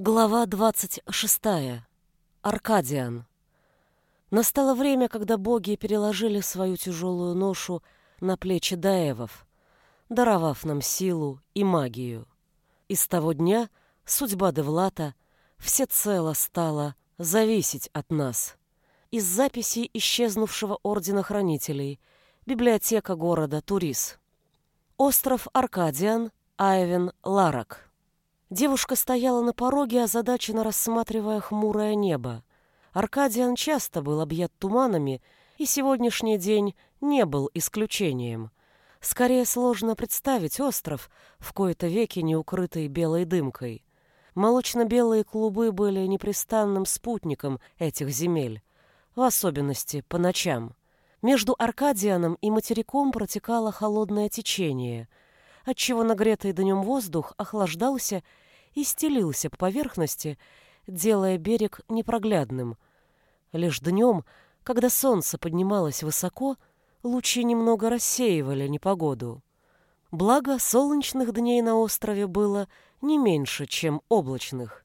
Глава 26. Аркадиан. Настало время, когда боги переложили свою тяжелую ношу на плечи Даевов, даровав нам силу и магию. И с того дня судьба Девлата всецело стала зависеть от нас. Из записей исчезнувшего Ордена Хранителей, библиотека города Турис. Остров Аркадиан, Айвен Ларак. Девушка стояла на пороге, озадаченно рассматривая хмурое небо. Аркадиан часто был объят туманами, и сегодняшний день не был исключением. Скорее сложно представить остров, в кои-то веки не укрытый белой дымкой. Молочно-белые клубы были непрестанным спутником этих земель, в особенности по ночам. Между Аркадианом и материком протекало холодное течение — отчего нагретый днем воздух охлаждался и стелился по поверхности, делая берег непроглядным. Лишь днем, когда солнце поднималось высоко, лучи немного рассеивали непогоду. Благо, солнечных дней на острове было не меньше, чем облачных.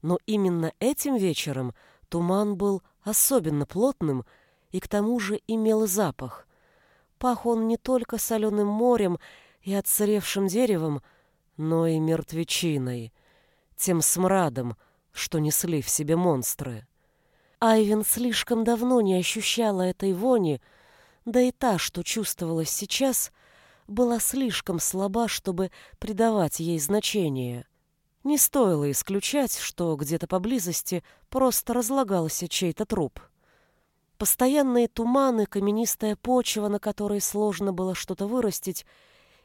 Но именно этим вечером туман был особенно плотным и к тому же имел запах. Пах он не только соленым морем и отсыревшим деревом, но и мертвечиной, тем смрадом, что несли в себе монстры. Айвен слишком давно не ощущала этой вони, да и та, что чувствовалась сейчас, была слишком слаба, чтобы придавать ей значение. Не стоило исключать, что где-то поблизости просто разлагался чей-то труп. Постоянные туманы, каменистая почва, на которой сложно было что-то вырастить,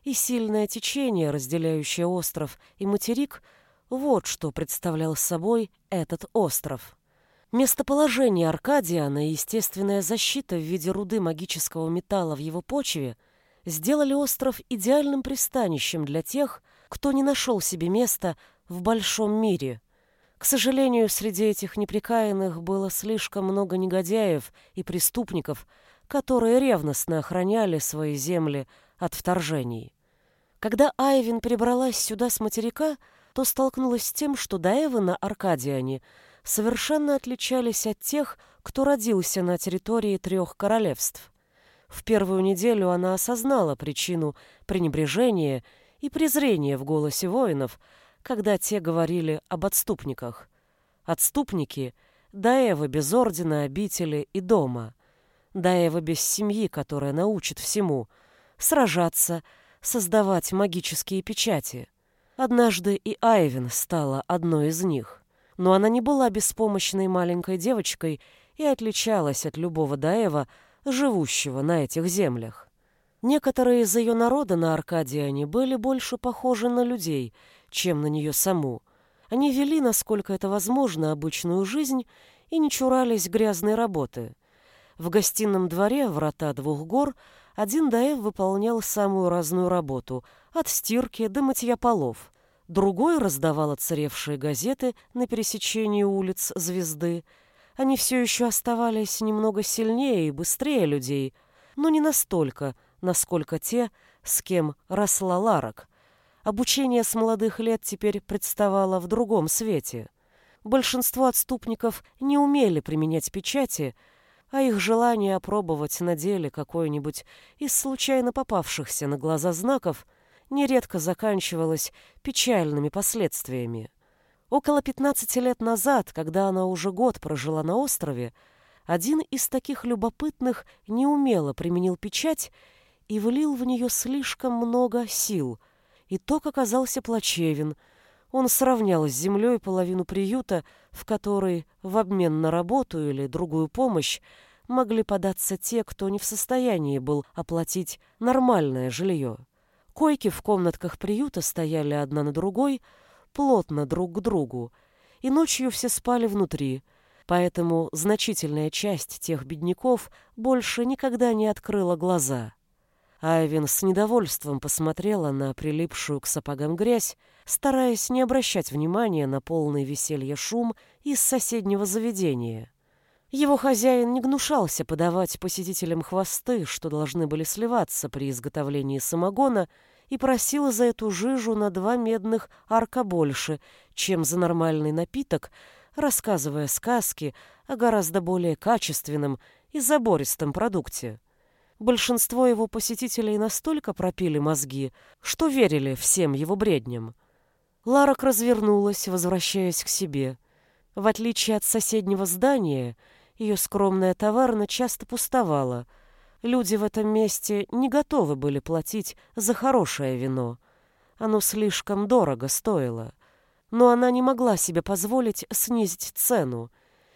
и сильное течение, разделяющее остров и материк, вот что представлял собой этот остров. Местоположение Аркадиана и естественная защита в виде руды магического металла в его почве сделали остров идеальным пристанищем для тех, кто не нашел себе места в большом мире. К сожалению, среди этих неприкаянных было слишком много негодяев и преступников, которые ревностно охраняли свои земли от вторжений. Когда Айвин прибралась сюда с материка, то столкнулась с тем, что до Эвана Аркадиане совершенно отличались от тех, кто родился на территории трех королевств. В первую неделю она осознала причину пренебрежения и презрения в голосе воинов, когда те говорили об отступниках. Отступники — Даева без ордена, обители и дома. Даева без семьи, которая научит всему — сражаться — создавать магические печати. Однажды и Айвин стала одной из них. Но она не была беспомощной маленькой девочкой и отличалась от любого Даева, живущего на этих землях. Некоторые из ее народа на Аркадиане были больше похожи на людей, чем на нее саму. Они вели, насколько это возможно, обычную жизнь и не чурались грязной работы. В гостином дворе врата двух гор – один Даев выполнял самую разную работу, от стирки до мытья полов. Другой раздавал отсыревшие газеты на пересечении улиц Звезды. Они все еще оставались немного сильнее и быстрее людей, но не настолько, насколько те, с кем росла Ларок. Обучение с молодых лет теперь представало в другом свете. Большинство отступников не умели применять печати, а их желание опробовать на деле какой-нибудь из случайно попавшихся на глаза знаков нередко заканчивалось печальными последствиями. Около 15 лет назад, когда она уже год прожила на острове, один из таких любопытных неумело применил печать и влил в нее слишком много сил. Итог оказался плачевен — он сравнял с землей половину приюта, в который в обмен на работу или другую помощь могли податься те, кто не в состоянии был оплатить нормальное жилье. Койки в комнатках приюта стояли одна на другой, плотно друг к другу, и ночью все спали внутри, поэтому значительная часть тех бедняков больше никогда не открыла глаза. Айвин с недовольством посмотрела на прилипшую к сапогам грязь, стараясь не обращать внимания на полный веселье шум из соседнего заведения. Его хозяин не гнушался подавать посетителям хвосты, что должны были сливаться при изготовлении самогона, и просил за эту жижу на два медных арка больше, чем за нормальный напиток, рассказывая сказки о гораздо более качественном и забористом продукте. Большинство его посетителей настолько пропили мозги, что верили всем его бредням. Ларок развернулась, возвращаясь к себе. В отличие от соседнего здания, ее скромная товарна часто пустовала. Люди в этом месте не готовы были платить за хорошее вино. Оно слишком дорого стоило. Но она не могла себе позволить снизить цену.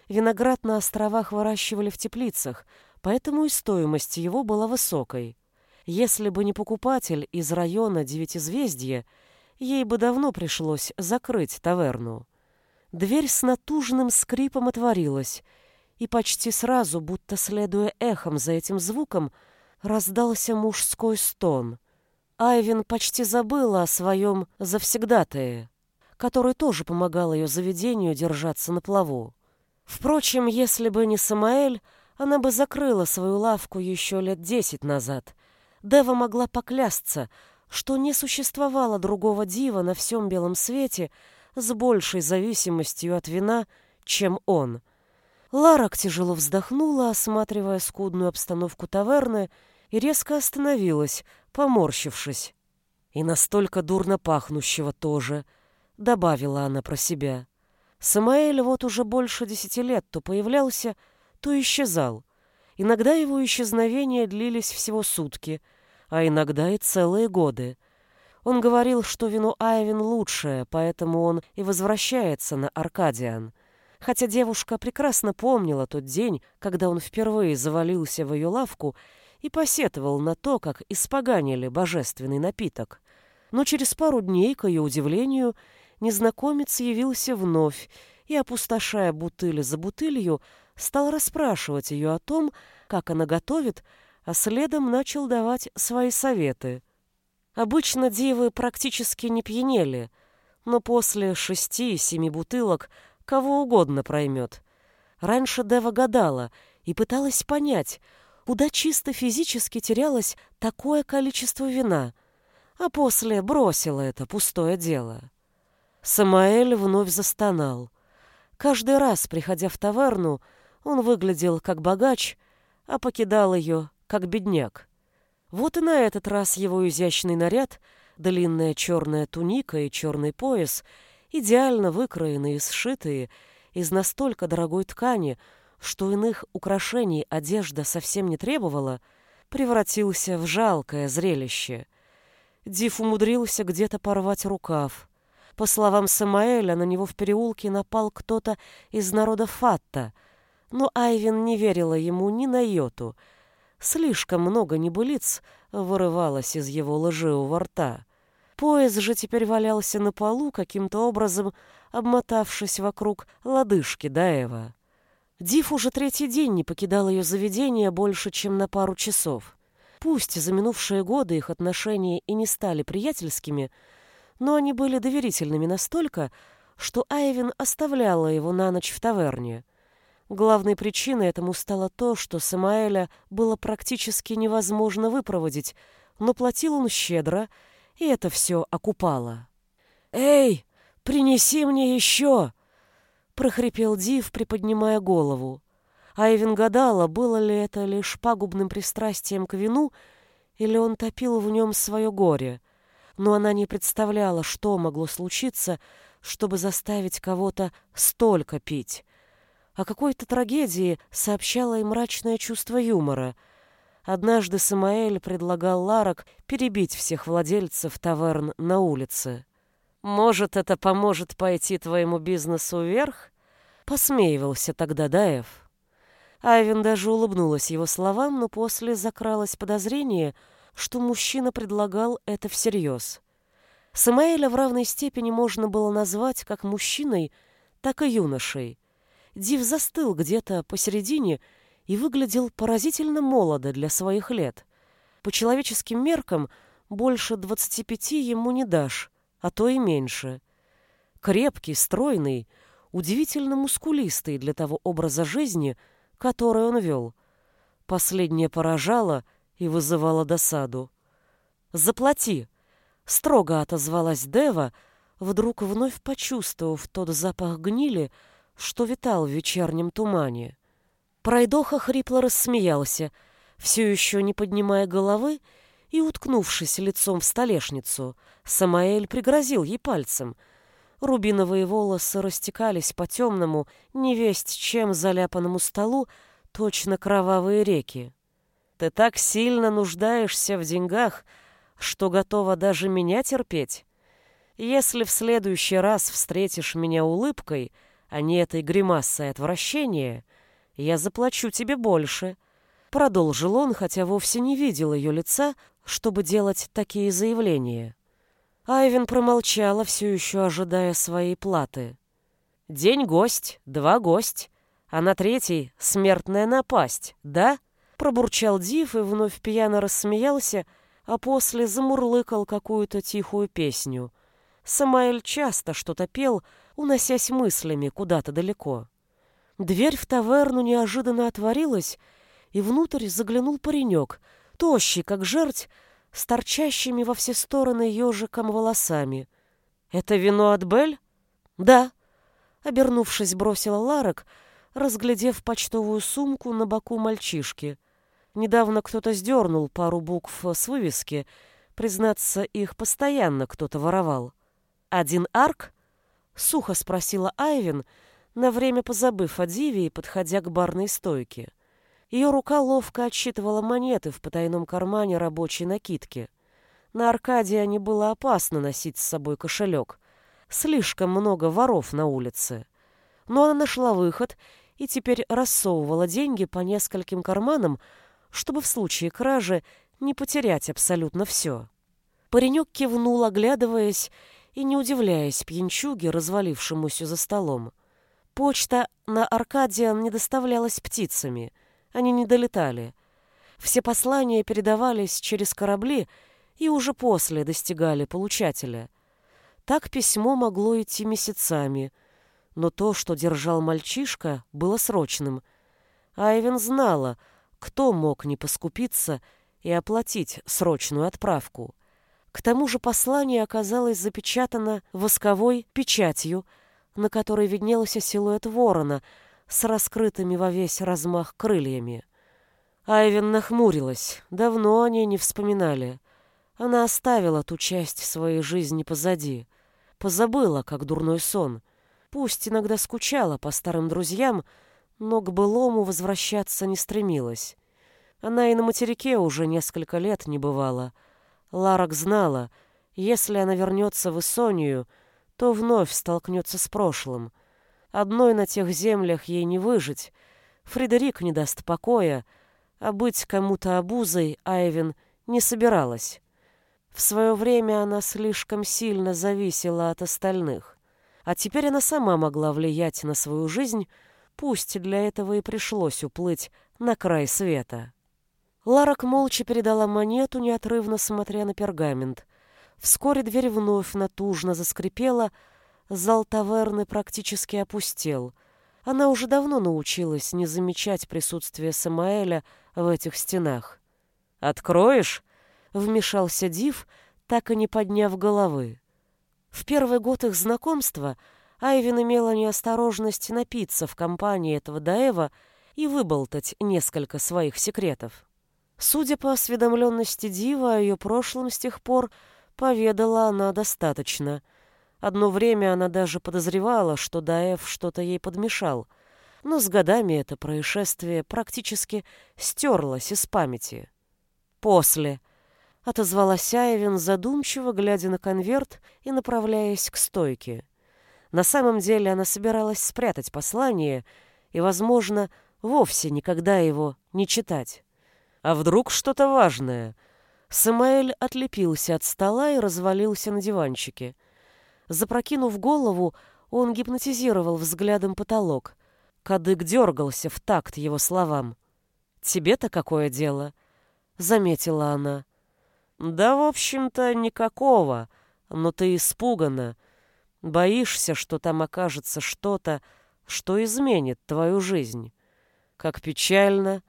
Виноград на островах выращивали в теплицах, поэтому и стоимость его была высокой. Если бы не покупатель из района Девятизвездья, ей бы давно пришлось закрыть таверну. Дверь с натужным скрипом отворилась, и почти сразу, будто следуя эхом за этим звуком, раздался мужской стон. Айвин почти забыла о своем завсегдатае, который тоже помогал ее заведению держаться на плаву. Впрочем, если бы не Самаэль, она бы закрыла свою лавку еще лет десять назад. Дева могла поклясться, что не существовало другого дива на всем белом свете с большей зависимостью от вина, чем он. Ларак тяжело вздохнула, осматривая скудную обстановку таверны, и резко остановилась, поморщившись. «И настолько дурно пахнущего тоже», — добавила она про себя. Самаэль вот уже больше десяти лет то появлялся, то исчезал. Иногда его исчезновения длились всего сутки — а иногда и целые годы. Он говорил, что вино Айвин лучшее, поэтому он и возвращается на Аркадиан. Хотя девушка прекрасно помнила тот день, когда он впервые завалился в ее лавку и посетовал на то, как испоганили божественный напиток. Но через пару дней, к ее удивлению, незнакомец явился вновь и, опустошая бутыли за бутылью, стал расспрашивать ее о том, как она готовит, а следом начал давать свои советы. Обычно девы практически не пьянели, но после шести-семи бутылок кого угодно проймет. Раньше Дева гадала и пыталась понять, куда чисто физически терялось такое количество вина, а после бросила это пустое дело. Самаэль вновь застонал. Каждый раз, приходя в таверну, он выглядел как богач, а покидал ее как бедняк. Вот и на этот раз его изящный наряд, длинная черная туника и черный пояс, идеально выкроенные и сшитые из настолько дорогой ткани, что иных украшений одежда совсем не требовала, превратился в жалкое зрелище. Див умудрился где-то порвать рукав. По словам Самаэля, на него в переулке напал кто-то из народа Фатта, но Айвин не верила ему ни на йоту — Слишком много небылиц вырывалось из его лживого рта. Пояс же теперь валялся на полу, каким-то образом обмотавшись вокруг лодыжки Даева. Див уже третий день не покидал ее заведение больше, чем на пару часов. Пусть за минувшие годы их отношения и не стали приятельскими, но они были доверительными настолько, что Айвин оставляла его на ночь в таверне — Главной причиной этому стало то, что Самаэля было практически невозможно выпроводить, но платил он щедро, и это все окупало. «Эй, принеси мне еще!» — прохрипел Див, приподнимая голову. Айвин гадала, было ли это лишь пагубным пристрастием к вину, или он топил в нем свое горе. Но она не представляла, что могло случиться, чтобы заставить кого-то столько пить. О какой-то трагедии сообщало и мрачное чувство юмора. Однажды Самаэль предлагал Ларок перебить всех владельцев таверн на улице. «Может, это поможет пойти твоему бизнесу вверх?» Посмеивался тогда Даев. Айвен даже улыбнулась его словам, но после закралось подозрение, что мужчина предлагал это всерьез. Самаэля в равной степени можно было назвать как мужчиной, так и юношей. Див застыл где-то посередине и выглядел поразительно молодо для своих лет. По человеческим меркам больше двадцати пяти ему не дашь, а то и меньше. Крепкий, стройный, удивительно мускулистый для того образа жизни, который он вел. Последнее поражало и вызывало досаду. «Заплати!» Строго отозвалась Дева, вдруг вновь почувствовав тот запах гнили, что витал в вечернем тумане. Пройдоха хрипло рассмеялся, все еще не поднимая головы и уткнувшись лицом в столешницу. Самаэль пригрозил ей пальцем. Рубиновые волосы растекались по темному, невесть чем заляпанному столу, точно кровавые реки. «Ты так сильно нуждаешься в деньгах, что готова даже меня терпеть. Если в следующий раз встретишь меня улыбкой, а не этой гримасой отвращения, я заплачу тебе больше», — продолжил он, хотя вовсе не видел ее лица, чтобы делать такие заявления. Айвен промолчала, все еще ожидая своей платы. «День гость, два гость, а на третий — смертная напасть, да?» Пробурчал Див и вновь пьяно рассмеялся, а после замурлыкал какую-то тихую песню. Самаэль часто что-то пел, уносясь мыслями куда-то далеко. Дверь в таверну неожиданно отворилась, и внутрь заглянул паренек, тощий, как жерть, с торчащими во все стороны ежиком волосами. «Это вино от Бель?» «Да», — обернувшись, бросила Ларок, разглядев почтовую сумку на боку мальчишки. Недавно кто-то сдернул пару букв с вывески, признаться, их постоянно кто-то воровал. «Один арк?» — сухо спросила Айвин, на время позабыв о Диве и подходя к барной стойке. Ее рука ловко отсчитывала монеты в потайном кармане рабочей накидки. На Аркадии было опасно носить с собой кошелек. Слишком много воров на улице. Но она нашла выход и теперь рассовывала деньги по нескольким карманам, чтобы в случае кражи не потерять абсолютно все. Паренек кивнул, оглядываясь и не удивляясь пьянчуге, развалившемуся за столом. Почта на Аркадиан не доставлялась птицами — они не долетали. Все послания передавались через корабли и уже после достигали получателя. Так письмо могло идти месяцами, но то, что держал мальчишка, было срочным. Айвен знала, кто мог не поскупиться и оплатить срочную отправку. К тому же послание оказалось запечатано восковой печатью, на которой виднелся силуэт ворона — с раскрытыми во весь размах крыльями. Айвен нахмурилась. Давно о ней не вспоминали. Она оставила ту часть своей жизни позади. Позабыла, как дурной сон. Пусть иногда скучала по старым друзьям, но к былому возвращаться не стремилась. Она и на материке уже несколько лет не бывала. Ларак знала, если она вернется в Исонию, то вновь столкнется с прошлым — Одной на тех землях ей не выжить. Фредерик не даст покоя, а быть кому-то обузой Айвен не собиралась. В свое время она слишком сильно зависела от остальных. А теперь она сама могла влиять на свою жизнь, пусть для этого и пришлось уплыть на край света. Ларак молча передала монету, неотрывно смотря на пергамент. Вскоре дверь вновь натужно заскрипела, Зал таверны практически опустел. Она уже давно научилась не замечать присутствие Самаэля в этих стенах. «Откроешь?» — вмешался Див, так и не подняв головы. В первый год их знакомства Айвин имела неосторожность напиться в компании этого Даева и выболтать несколько своих секретов. Судя по осведомленности Дива о ее прошлом с тех пор, поведала она достаточно — Одно время она даже подозревала, что Даев что-то ей подмешал, но с годами это происшествие практически стерлось из памяти. «После», — отозвалась Айвин, задумчиво глядя на конверт и направляясь к стойке. На самом деле она собиралась спрятать послание и, возможно, вовсе никогда его не читать. А вдруг что-то важное? Самаэль отлепился от стола и развалился на диванчике — Запрокинув голову, он гипнотизировал взглядом потолок. Кадык дергался в такт его словам. «Тебе-то какое дело?» — заметила она. «Да, в общем-то, никакого, но ты испугана. Боишься, что там окажется что-то, что изменит твою жизнь. Как печально.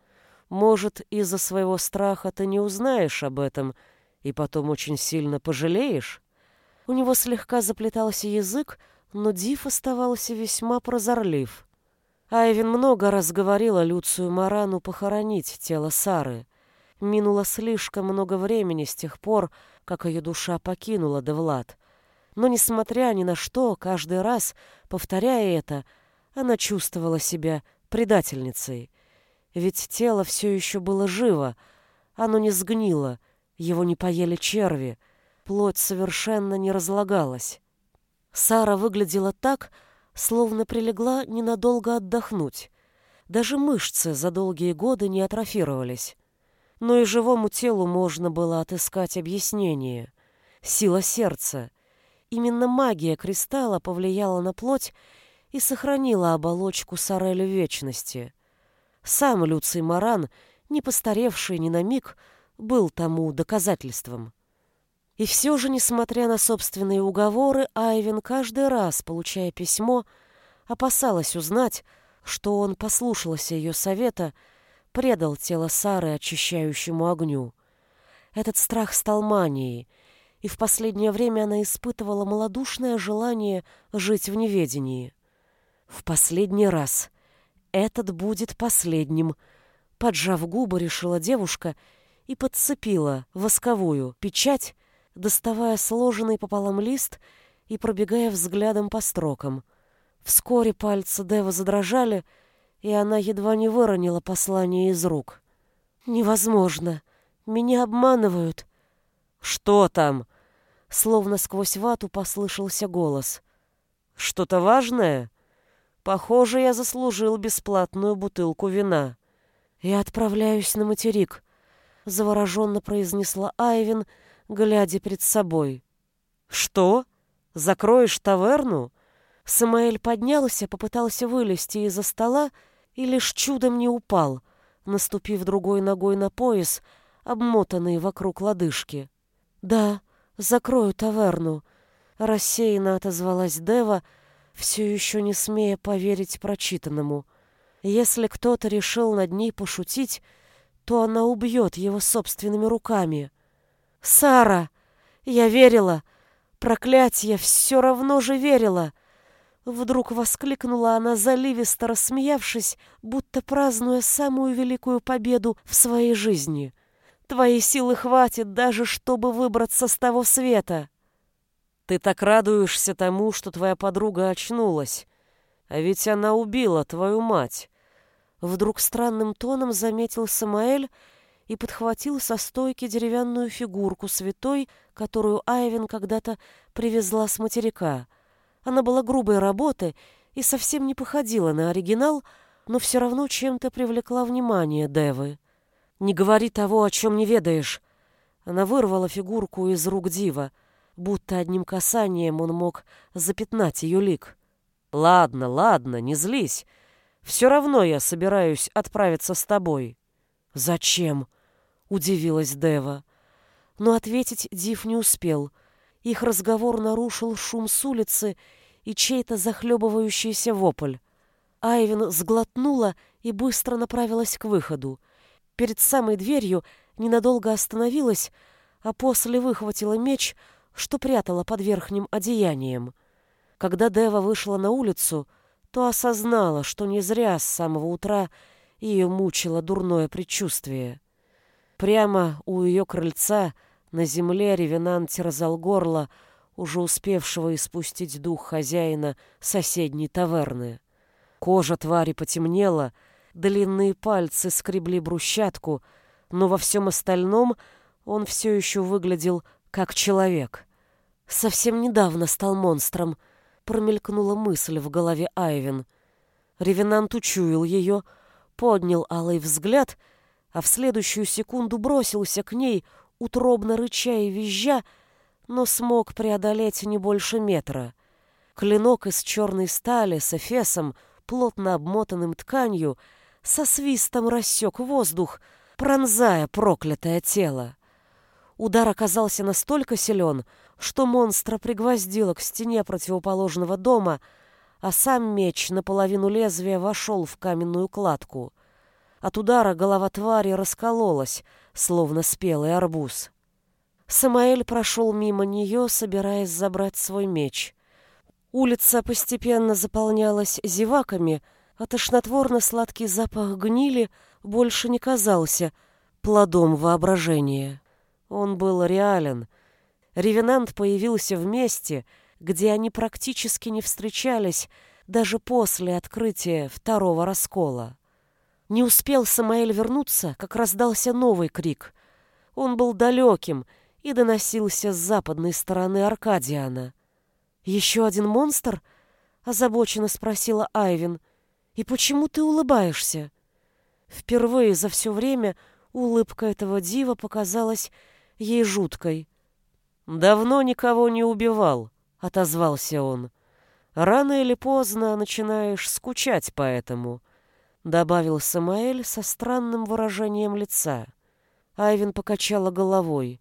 Может, из-за своего страха ты не узнаешь об этом И потом очень сильно пожалеешь? У него слегка заплетался язык, но Див оставался весьма прозорлив. Айвин много раз говорила Люцию Марану похоронить тело Сары. Минуло слишком много времени с тех пор, как ее душа покинула Девлад. Но, несмотря ни на что, каждый раз, повторяя это, она чувствовала себя предательницей. Ведь тело все еще было живо, оно не сгнило, его не поели черви, плоть совершенно не разлагалась. Сара выглядела так, словно прилегла ненадолго отдохнуть. Даже мышцы за долгие годы не атрофировались. Но и живому телу можно было отыскать объяснение. Сила сердца. Именно магия кристалла повлияла на плоть и сохранила оболочку Сорели вечности. Сам Люций Маран, не постаревший ни на миг, был тому доказательством. И все же, несмотря на собственные уговоры, Айвен каждый раз, получая письмо, опасалась узнать, что он послушался ее совета, предал тело Сары очищающему огню. Этот страх стал манией, и в последнее время она испытывала малодушное желание жить в неведении. В последний раз. Этот будет последним. Поджав губы, решила девушка и подцепила восковую печать, доставая сложенный пополам лист и пробегая взглядом по строкам. Вскоре пальцы Дева задрожали, и она едва не выронила послание из рук. «Невозможно! Меня обманывают!» «Что там?» Словно сквозь вату послышался голос. «Что-то важное?» «Похоже, я заслужил бесплатную бутылку вина». «Я отправляюсь на материк», — завороженно произнесла Айвин, — глядя перед собой. «Что? Закроешь таверну?» Самаэль поднялся, попытался вылезти из-за стола и лишь чудом не упал, наступив другой ногой на пояс, обмотанный вокруг лодыжки. «Да, закрою таверну», — рассеянно отозвалась Дева, все еще не смея поверить прочитанному. Если кто-то решил над ней пошутить, то она убьет его собственными руками. Сара! Я верила! Проклятье, все равно же верила!» Вдруг воскликнула она, заливисто рассмеявшись, будто празднуя самую великую победу в своей жизни. «Твоей силы хватит даже, чтобы выбраться с того света!» «Ты так радуешься тому, что твоя подруга очнулась, а ведь она убила твою мать!» Вдруг странным тоном заметил Самаэль, и подхватил со стойки деревянную фигурку святой, которую Айвен когда-то привезла с материка. Она была грубой работы и совсем не походила на оригинал, но все равно чем-то привлекла внимание Девы. «Не говори того, о чем не ведаешь!» Она вырвала фигурку из рук Дива, будто одним касанием он мог запятнать ее лик. «Ладно, ладно, не злись. Все равно я собираюсь отправиться с тобой». «Зачем?» — удивилась Дева. Но ответить Див не успел. Их разговор нарушил шум с улицы и чей-то захлебывающийся вопль. Айвин сглотнула и быстро направилась к выходу. Перед самой дверью ненадолго остановилась, а после выхватила меч, что прятала под верхним одеянием. Когда Дева вышла на улицу, то осознала, что не зря с самого утра ее мучило дурное предчувствие. Прямо у ее крыльца на земле ревенант терзал горло, уже успевшего испустить дух хозяина соседней таверны. Кожа твари потемнела, длинные пальцы скребли брусчатку, но во всем остальном он все еще выглядел как человек. Совсем недавно стал монстром, промелькнула мысль в голове Айвен. Ревенант учуял ее, поднял алый взгляд — а в следующую секунду бросился к ней, утробно рыча и визжа, но смог преодолеть не больше метра. Клинок из черной стали с эфесом, плотно обмотанным тканью, со свистом рассек воздух, пронзая проклятое тело. Удар оказался настолько силен, что монстра пригвоздило к стене противоположного дома, а сам меч наполовину лезвия вошел в каменную кладку. От удара голова твари раскололась, словно спелый арбуз. Самаэль прошел мимо нее, собираясь забрать свой меч. Улица постепенно заполнялась зеваками, а тошнотворно-сладкий запах гнили больше не казался плодом воображения. Он был реален. Ревенант появился в месте, где они практически не встречались даже после открытия второго раскола. Не успел Самаэль вернуться, как раздался новый крик. Он был далеким и доносился с западной стороны Аркадиана. «Еще один монстр?» — озабоченно спросила Айвин. «И почему ты улыбаешься?» Впервые за все время улыбка этого дива показалась ей жуткой. «Давно никого не убивал», — отозвался он. «Рано или поздно начинаешь скучать по этому», — добавил Самаэль со странным выражением лица. Айвин покачала головой.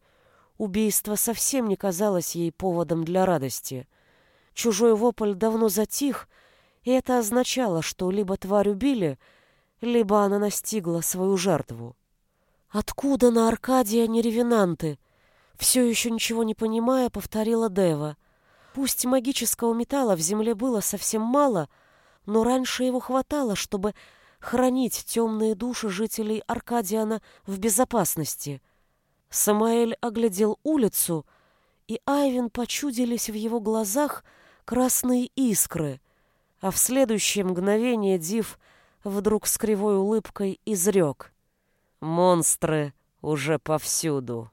Убийство совсем не казалось ей поводом для радости. Чужой вопль давно затих, и это означало, что либо тварь убили, либо она настигла свою жертву. «Откуда на Аркадия не ревенанты?» Все еще ничего не понимая, повторила Дева. Пусть магического металла в земле было совсем мало, но раньше его хватало, чтобы хранить темные души жителей Аркадиана в безопасности. Самаэль оглядел улицу, и Айвин почудились в его глазах красные искры, а в следующее мгновение Див вдруг с кривой улыбкой изрек. «Монстры уже повсюду».